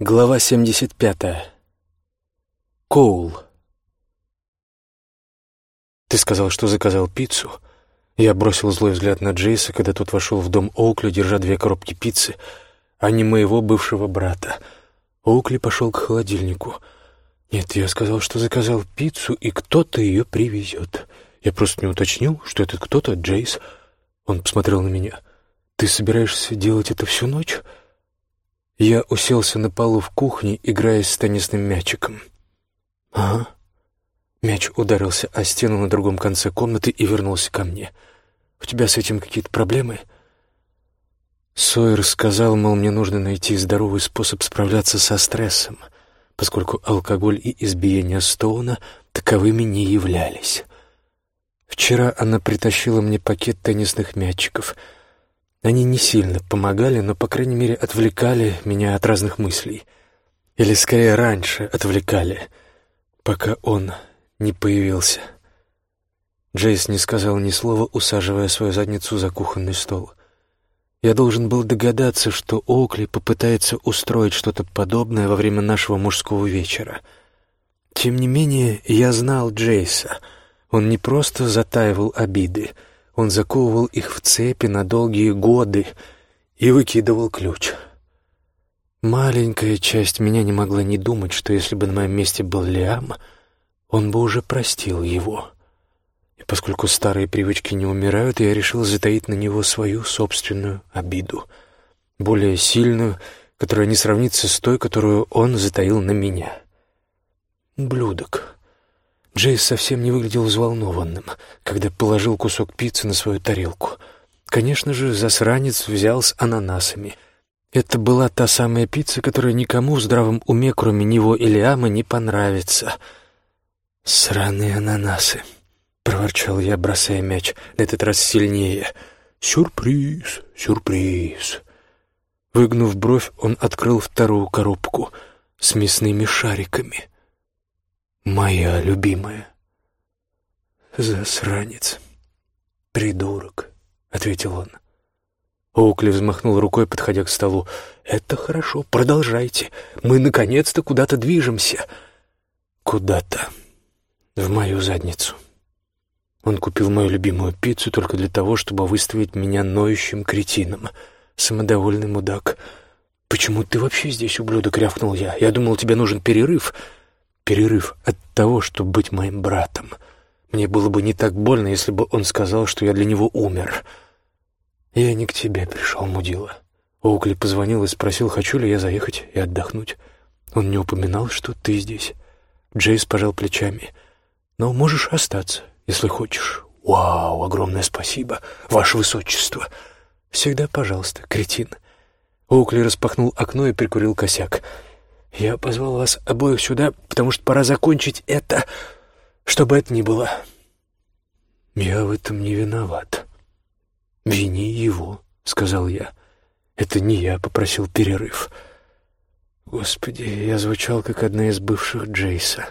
Глава 75. Коул. «Ты сказал, что заказал пиццу?» Я бросил злой взгляд на Джейса, когда тот вошел в дом Оукли, держа две коробки пиццы, а не моего бывшего брата. Оукли пошел к холодильнику. «Нет, я сказал, что заказал пиццу, и кто-то ее привезет. Я просто не уточнил, что этот кто-то Джейс». Он посмотрел на меня. «Ты собираешься делать это всю ночь?» Я уселся на полу в кухне, играя с теннисным мячиком. «Ага». Мяч ударился о стену на другом конце комнаты и вернулся ко мне. «У тебя с этим какие-то проблемы?» Сойер сказал, мол, мне нужно найти здоровый способ справляться со стрессом, поскольку алкоголь и избиение Стоуна таковыми не являлись. Вчера она притащила мне пакет теннисных мячиков — они не сильно помогали, но, по крайней мере, отвлекали меня от разных мыслей. Или, скорее, раньше отвлекали, пока он не появился. Джейс не сказал ни слова, усаживая свою задницу за кухонный стол. Я должен был догадаться, что Окли попытается устроить что-то подобное во время нашего мужского вечера. Тем не менее, я знал Джейса. Он не просто затаивал обиды — он заковывал их в цепи на долгие годы и выкидывал ключ. Маленькая часть меня не могла не думать, что если бы на моем месте был Лиам, он бы уже простил его. И поскольку старые привычки не умирают, я решил затаить на него свою собственную обиду, более сильную, которая не сравнится с той, которую он затаил на меня. Блюдок. Джейс совсем не выглядел взволнованным, когда положил кусок пиццы на свою тарелку. Конечно же, засранец взял с ананасами. Это была та самая пицца, которая никому в здравом уме, кроме него или Амы, не понравится. «Сраные ананасы!» — проворчал я, бросая мяч, на этот раз сильнее. «Сюрприз! Сюрприз!» Выгнув бровь, он открыл вторую коробку с мясными шариками — моя любимая. Засранец. Придурок, ответил он. Оукли взмахнул рукой, подходя к столу. «Это хорошо, продолжайте. Мы наконец-то куда-то движемся». «Куда-то. В мою задницу». Он купил мою любимую пиццу только для того, чтобы выставить меня ноющим кретином. Самодовольный мудак. «Почему ты вообще здесь, ублюдок?» — рявкнул я. «Я думал, тебе нужен перерыв» перерыв от того, чтобы быть моим братом. Мне было бы не так больно, если бы он сказал, что я для него умер. Я не к тебе пришел, мудила. Оукли позвонил и спросил, хочу ли я заехать и отдохнуть. Он не упоминал, что ты здесь. Джейс пожал плечами. Но можешь остаться, если хочешь. Вау, огромное спасибо, ваше высочество. Всегда пожалуйста, кретин. Оукли распахнул окно и прикурил косяк. Я позвал вас обоих сюда, потому что пора закончить это, что бы это ни было. Я в этом не виноват. Вини его, сказал я. Это не я попросил перерыв. Господи, я звучал как одна из бывших Джейса.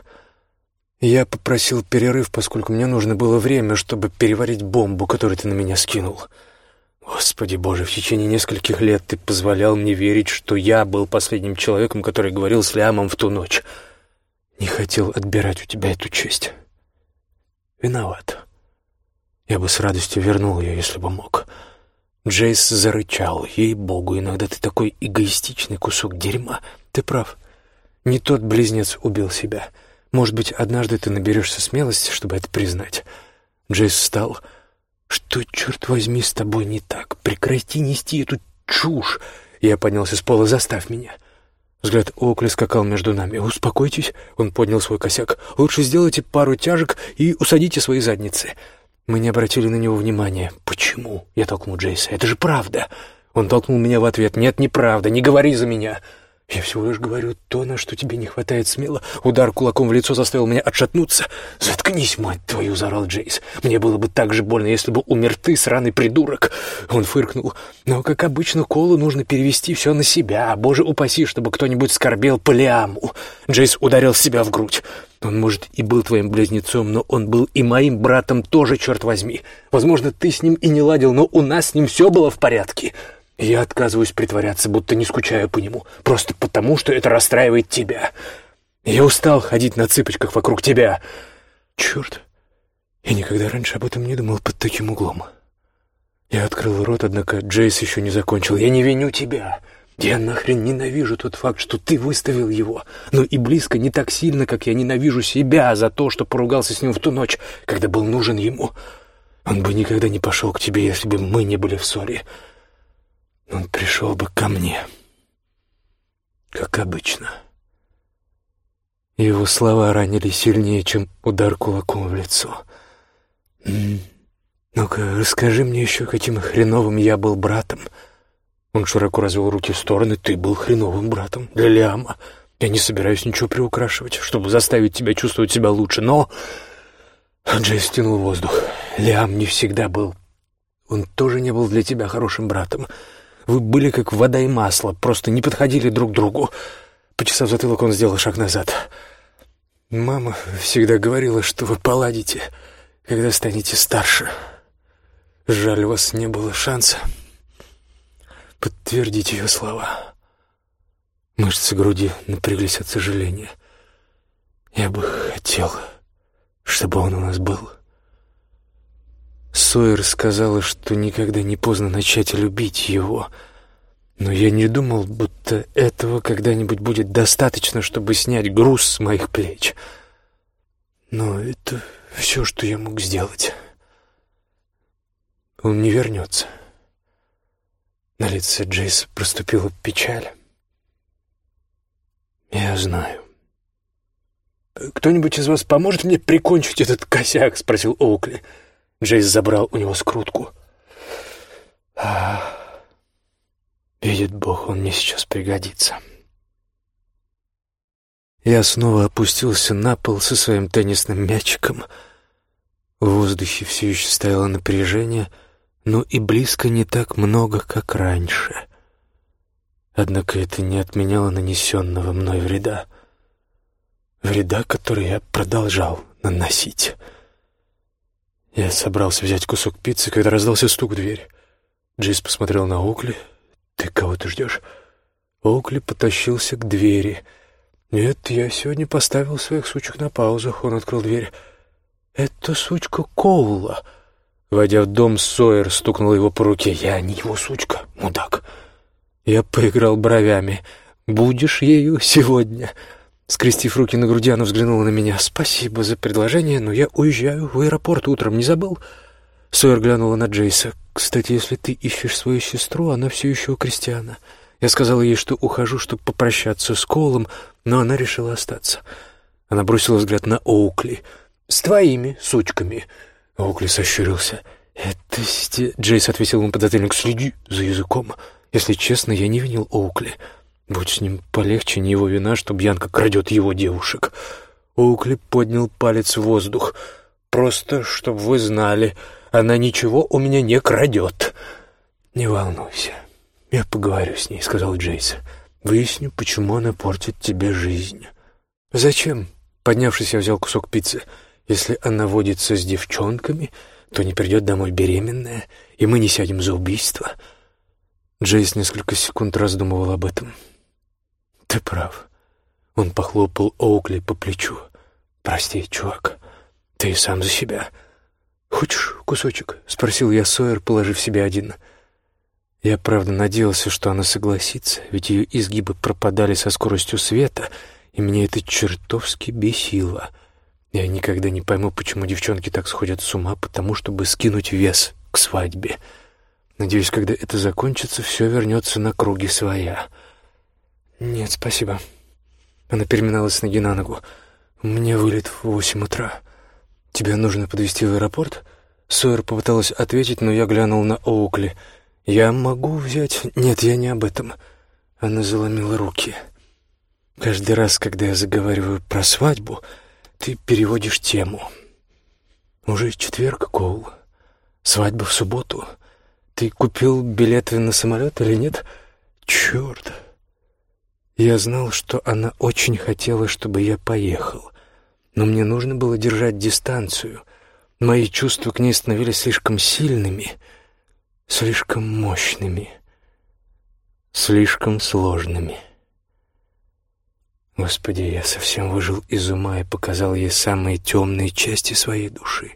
Я попросил перерыв, поскольку мне нужно было время, чтобы переварить бомбу, которую ты на меня скинул. Господи Боже, в течение нескольких лет ты позволял мне верить, что я был последним человеком, который говорил с Лиамом в ту ночь. Не хотел отбирать у тебя эту честь. Виноват. Я бы с радостью вернул ее, если бы мог. Джейс зарычал. Ей-богу, иногда ты такой эгоистичный кусок дерьма. Ты прав. Не тот близнец убил себя. Может быть, однажды ты наберешься смелости, чтобы это признать. Джейс встал «Что, черт возьми, с тобой не так? Прекрати нести эту чушь!» Я поднялся с пола, заставь меня. Взгляд Окли скакал между нами. «Успокойтесь», — он поднял свой косяк. «Лучше сделайте пару тяжек и усадите свои задницы». Мы не обратили на него внимания. «Почему?» — я толкнул Джейса. «Это же правда!» Он толкнул меня в ответ. «Нет, неправда, не говори за меня!» «Я всего лишь говорю то, на что тебе не хватает смело». Удар кулаком в лицо заставил меня отшатнуться. «Заткнись, мать твою!» — заорал Джейс. «Мне было бы так же больно, если бы умер ты, сраный придурок!» Он фыркнул. «Но, как обычно, Колу нужно перевести все на себя. Боже упаси, чтобы кто-нибудь скорбел по Лиаму!» Джейс ударил себя в грудь. «Он, может, и был твоим близнецом, но он был и моим братом тоже, черт возьми. Возможно, ты с ним и не ладил, но у нас с ним все было в порядке». Я отказываюсь притворяться, будто не скучаю по нему, просто потому, что это расстраивает тебя. Я устал ходить на цыпочках вокруг тебя. Черт, я никогда раньше об этом не думал под таким углом. Я открыл рот, однако Джейс еще не закончил. Я не виню тебя. Я нахрен ненавижу тот факт, что ты выставил его, но и близко не так сильно, как я ненавижу себя за то, что поругался с ним в ту ночь, когда был нужен ему. Он бы никогда не пошел к тебе, если бы мы не были в ссоре. Он пришел бы ко мне, как обычно. Его слова ранили сильнее, чем удар кулаком в лицо. «Ну-ка, расскажи мне еще, каким хреновым я был братом». Он широко развел руки в стороны. «Ты был хреновым братом для Лиама. Я не собираюсь ничего приукрашивать, чтобы заставить тебя чувствовать себя лучше, но...» Джей стянул воздух. «Лиам не всегда был... Он тоже не был для тебя хорошим братом. Вы были как вода и масло, просто не подходили друг к другу». Почесав затылок, он сделал шаг назад. «Мама всегда говорила, что вы поладите, когда станете старше. Жаль, у вас не было шанса подтвердить ее слова. Мышцы груди напряглись от сожаления. Я бы хотел, чтобы он у нас был. Сойер сказала, что никогда не поздно начать любить его, но я не думал, будто этого когда-нибудь будет достаточно, чтобы снять груз с моих плеч. Но это все, что я мог сделать. Он не вернется. На лице Джейса проступила печаль. «Я знаю». «Кто-нибудь из вас поможет мне прикончить этот косяк?» — спросил Оукли. Джейс забрал у него скрутку. «А, видит Бог, он мне сейчас пригодится». Я снова опустился на пол со своим теннисным мячиком. В воздухе все еще стояло напряжение — но и близко не так много, как раньше. Однако это не отменяло нанесенного мной вреда. Вреда, который я продолжал наносить. Я собрался взять кусок пиццы, когда раздался стук в дверь. Джейс посмотрел на Оукли. «Ты кого ты ждешь?» Оукли потащился к двери. «Нет, я сегодня поставил своих сучек на паузу». Он открыл дверь. «Это сучка Коула». Войдя в дом, Сойер стукнул его по руке. «Я не его сучка, мудак». Я поиграл бровями. «Будешь ею сегодня?» Скрестив руки на груди, она взглянула на меня. «Спасибо за предложение, но я уезжаю в аэропорт утром, не забыл?» Сойер глянула на Джейса. «Кстати, если ты ищешь свою сестру, она все еще у Кристиана. Я сказала ей, что ухожу, чтобы попрощаться с Колом, но она решила остаться». Она бросила взгляд на Оукли. «С твоими сучками». Оукли сощурился. «Это сте...» Джейс отвесил ему подзатыльник. «Следи за языком. Если честно, я не винил Оукли. Будь с ним полегче, не его вина, что Бьянка крадет его девушек». Оукли поднял палец в воздух. «Просто, чтобы вы знали, она ничего у меня не крадет». «Не волнуйся, я поговорю с ней», — сказал Джейс. «Выясню, почему она портит тебе жизнь». «Зачем?» Поднявшись, я взял кусок пиццы. Если она водится с девчонками, то не придет домой беременная, и мы не сядем за убийство. Джейс несколько секунд раздумывал об этом. Ты прав. Он похлопал Оукли по плечу. Прости, чувак, ты сам за себя. Хочешь кусочек? Спросил я Сойер, положив себе один. Я, правда, надеялся, что она согласится, ведь ее изгибы пропадали со скоростью света, и меня это чертовски бесило — я никогда не пойму, почему девчонки так сходят с ума, потому чтобы скинуть вес к свадьбе. Надеюсь, когда это закончится, все вернется на круги своя. Нет, спасибо. Она переминалась с ноги на ногу. Мне вылет в восемь утра. Тебя нужно подвезти в аэропорт? Сойер попыталась ответить, но я глянул на Оукли. Я могу взять... Нет, я не об этом. Она заломила руки. Каждый раз, когда я заговариваю про свадьбу, ты переводишь тему. Уже четверг, Коул. Свадьба в субботу. Ты купил билеты на самолет или нет? Черт. Я знал, что она очень хотела, чтобы я поехал. Но мне нужно было держать дистанцию. Мои чувства к ней становились слишком сильными, слишком мощными. слишком сложными. Господи, я совсем выжил из ума и показал ей самые темные части своей души.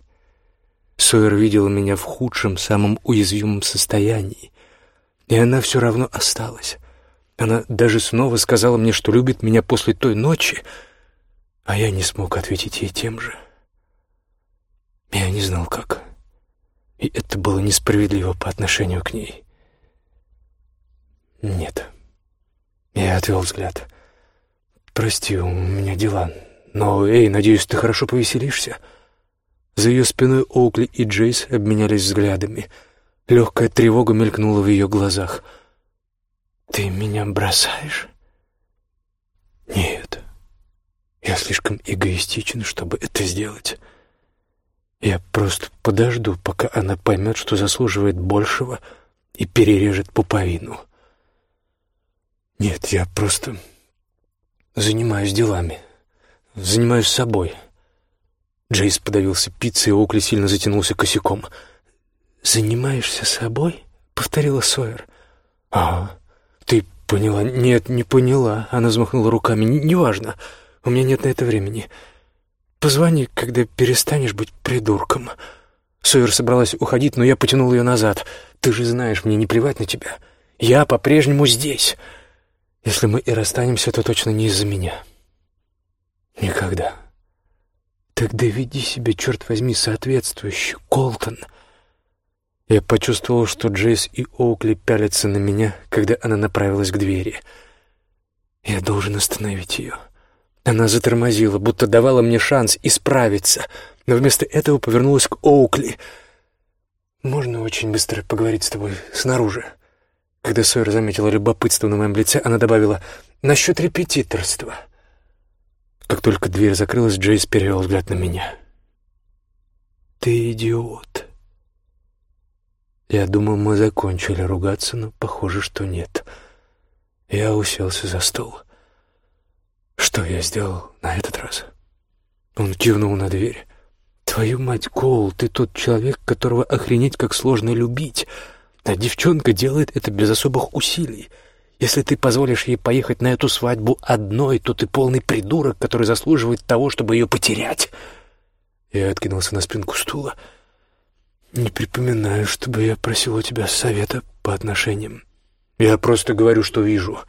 Сойер видела меня в худшем, самом уязвимом состоянии, и она все равно осталась. Она даже снова сказала мне, что любит меня после той ночи, а я не смог ответить ей тем же. Я не знал, как. И это было несправедливо по отношению к ней. Нет. Я отвел взгляд. «Прости, у меня дела. Но, эй, надеюсь, ты хорошо повеселишься?» За ее спиной Оукли и Джейс обменялись взглядами. Легкая тревога мелькнула в ее глазах. «Ты меня бросаешь?» «Нет. Я слишком эгоистичен, чтобы это сделать. Я просто подожду, пока она поймет, что заслуживает большего, и перережет пуповину. Нет, я просто занимаюсь делами, занимаюсь собой». Джейс подавился пиццей, Окли сильно затянулся косяком. «Занимаешься собой?» — повторила Сойер. «А, ты поняла?» «Нет, не поняла». Она взмахнула руками. «Неважно. У меня нет на это времени. Позвони, когда перестанешь быть придурком». Сойер собралась уходить, но я потянул ее назад. «Ты же знаешь, мне не плевать на тебя. Я по-прежнему здесь. Если мы и расстанемся, то точно не из-за меня». «Никогда». Тогда веди себя, черт возьми, соответствующе, Колтон. Я почувствовал, что Джейс и Оукли пялятся на меня, когда она направилась к двери. Я должен остановить ее. Она затормозила, будто давала мне шанс исправиться, но вместо этого повернулась к Оукли. «Можно очень быстро поговорить с тобой снаружи?» Когда Сойер заметила любопытство на моем лице, она добавила «насчет репетиторства». Как только дверь закрылась, Джейс перевел взгляд на меня. «Ты идиот!» Я думал, мы закончили ругаться, но похоже, что нет. Я уселся за стол. Что я сделал на этот раз? Он кивнул на дверь. «Твою мать, Коул, ты тот человек, которого охренеть как сложно любить, а девчонка делает это без особых усилий». Если ты позволишь ей поехать на эту свадьбу одной, то ты полный придурок, который заслуживает того, чтобы ее потерять. Я откинулся на спинку стула. Не припоминаю, чтобы я просил у тебя совета по отношениям. Я просто говорю, что вижу.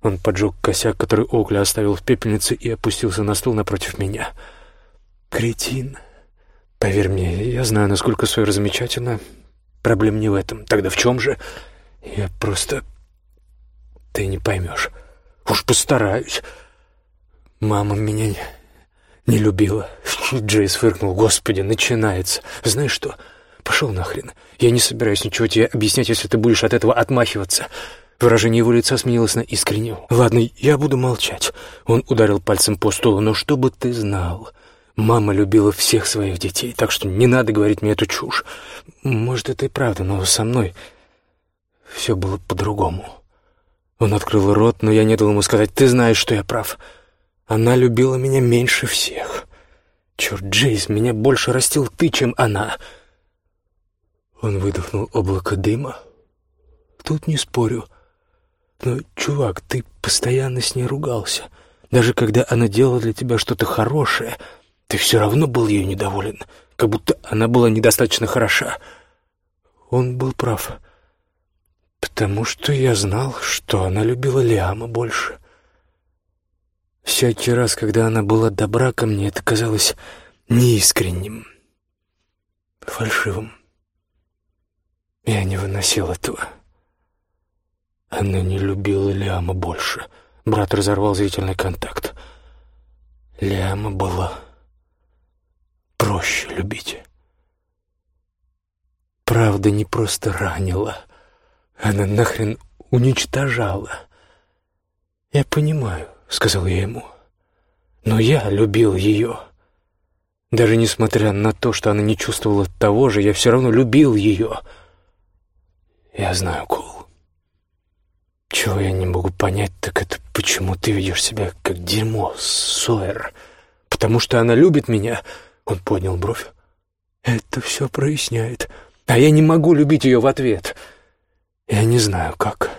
Он поджег косяк, который Окли оставил в пепельнице, и опустился на стул напротив меня. Кретин. Поверь мне, я знаю, насколько Сойер замечательно. Проблем не в этом. Тогда в чем же? Я просто ты не поймешь. Уж постараюсь. Мама меня не, не любила. Джейс фыркнул. Господи, начинается. Знаешь что? Пошел нахрен. Я не собираюсь ничего тебе объяснять, если ты будешь от этого отмахиваться. Выражение его лица сменилось на искреннее. «Ладно, я буду молчать». Он ударил пальцем по столу. «Но чтобы ты знал, мама любила всех своих детей, так что не надо говорить мне эту чушь. Может, это и правда, но со мной все было по-другому». Он открыл рот, но я не дал ему сказать, «Ты знаешь, что я прав. Она любила меня меньше всех. Черт, Джейс, меня больше растил ты, чем она». Он выдохнул облако дыма. «Тут не спорю. Но, чувак, ты постоянно с ней ругался. Даже когда она делала для тебя что-то хорошее, ты все равно был ее недоволен, как будто она была недостаточно хороша». Он был прав. Потому что я знал, что она любила Лиама больше. Всякий раз, когда она была добра ко мне, это казалось неискренним, фальшивым. Я не выносил этого. Она не любила Лиама больше. Брат разорвал зрительный контакт. Лиама была проще любить. Правда не просто ранила — она нахрен уничтожала. «Я понимаю», — сказал я ему. «Но я любил ее. Даже несмотря на то, что она не чувствовала того же, я все равно любил ее. Я знаю, Кол. Чего я не могу понять, так это почему ты ведешь себя как дерьмо, Сойер. Потому что она любит меня?» Он поднял бровь. «Это все проясняет. А я не могу любить ее в ответ». Я не знаю, как.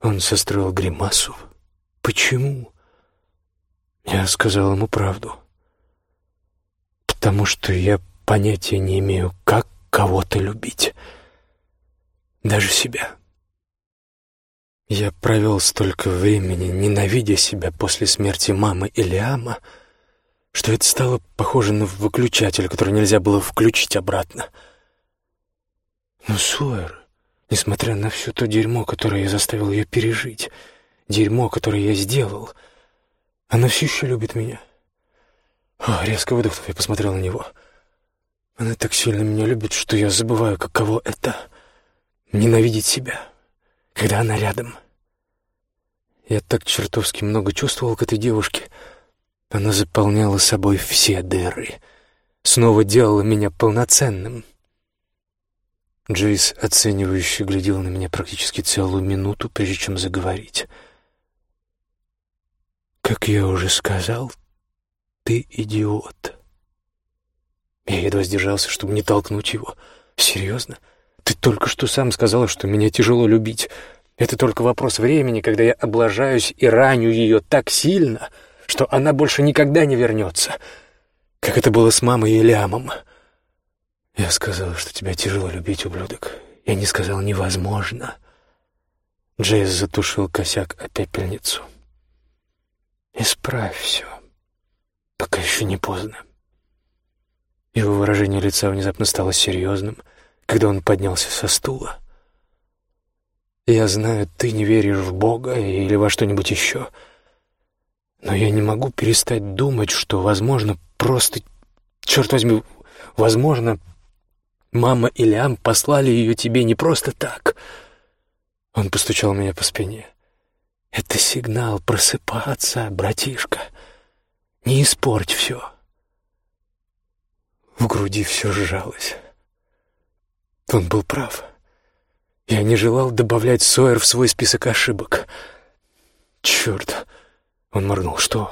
Он состроил гримасу. «Почему?» Я сказал ему правду. «Потому что я понятия не имею, как кого-то любить. Даже себя». Я провел столько времени, ненавидя себя после смерти мамы Илиама, что это стало похоже на выключатель, который нельзя было включить обратно. Но Суэр, несмотря на все то дерьмо, которое я заставил ее пережить, дерьмо, которое я сделал, она все еще любит меня. О, резко выдохнув, я посмотрел на него. Она так сильно меня любит, что я забываю, каково это — ненавидеть себя когда она рядом. Я так чертовски много чувствовал к этой девушке. Она заполняла собой все дыры. Снова делала меня полноценным. Джейс оценивающе глядел на меня практически целую минуту, прежде чем заговорить. «Как я уже сказал, ты идиот». Я едва сдержался, чтобы не толкнуть его. «Серьезно? Ты только что сам сказала, что меня тяжело любить. Это только вопрос времени, когда я облажаюсь и раню ее так сильно, что она больше никогда не вернется, как это было с мамой и Лямом. Я сказала, что тебя тяжело любить, ублюдок. Я не сказал «невозможно». Джейс затушил косяк о пепельницу. «Исправь все, пока еще не поздно». Его выражение лица внезапно стало серьезным — когда он поднялся со стула. «Я знаю, ты не веришь в Бога или во что-нибудь еще, но я не могу перестать думать, что, возможно, просто, черт возьми, возможно, мама и Лиам послали ее тебе не просто так». Он постучал меня по спине. «Это сигнал просыпаться, братишка. Не испорть все». В груди все сжалось. Он был прав. Я не желал добавлять Сойер в свой список ошибок. Черт! Он моргнул. Что?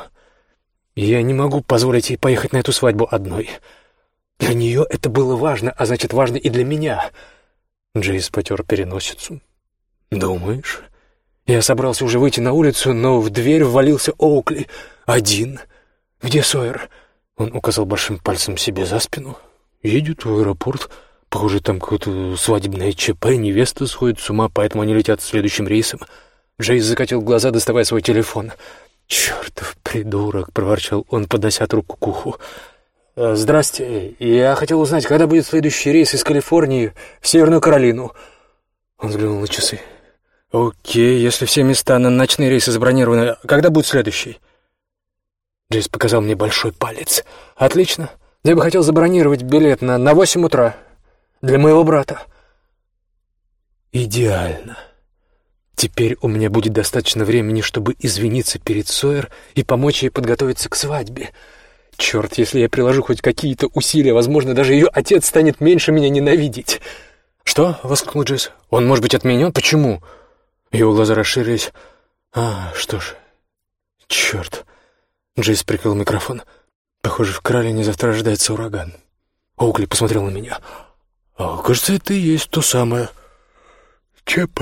Я не могу позволить ей поехать на эту свадьбу одной. Для нее это было важно, а значит, важно и для меня. Джейс потер переносицу. «Думаешь?» Я собрался уже выйти на улицу, но в дверь ввалился Оукли. Один. «Где Сойер?» Он указал большим пальцем себе за спину. «Едет в аэропорт». Похоже, там какое-то свадебное ЧП, невеста сходит с ума, поэтому они летят следующим рейсом. Джейс закатил глаза, доставая свой телефон. «Чертов придурок!» — проворчал он, поднося руку к уху. «Э, «Здрасте. Я хотел узнать, когда будет следующий рейс из Калифорнии в Северную Каролину?» Он взглянул на часы. «Окей, если все места на ночные рейсы забронированы, когда будет следующий?» Джейс показал мне большой палец. «Отлично. Я бы хотел забронировать билет на, на восемь утра для моего брата. Идеально. Теперь у меня будет достаточно времени, чтобы извиниться перед Сойер и помочь ей подготовиться к свадьбе. Черт, если я приложу хоть какие-то усилия, возможно, даже ее отец станет меньше меня ненавидеть. «Что?» — воскликнул Джейс. «Он может быть отменен? Почему?» Его глаза расширились. «А, что ж, черт!» Джейс прикрыл микрофон. «Похоже, в Кралине завтра ожидается ураган». Оукли посмотрел на меня. А, кажется, это и есть то самое ЧП.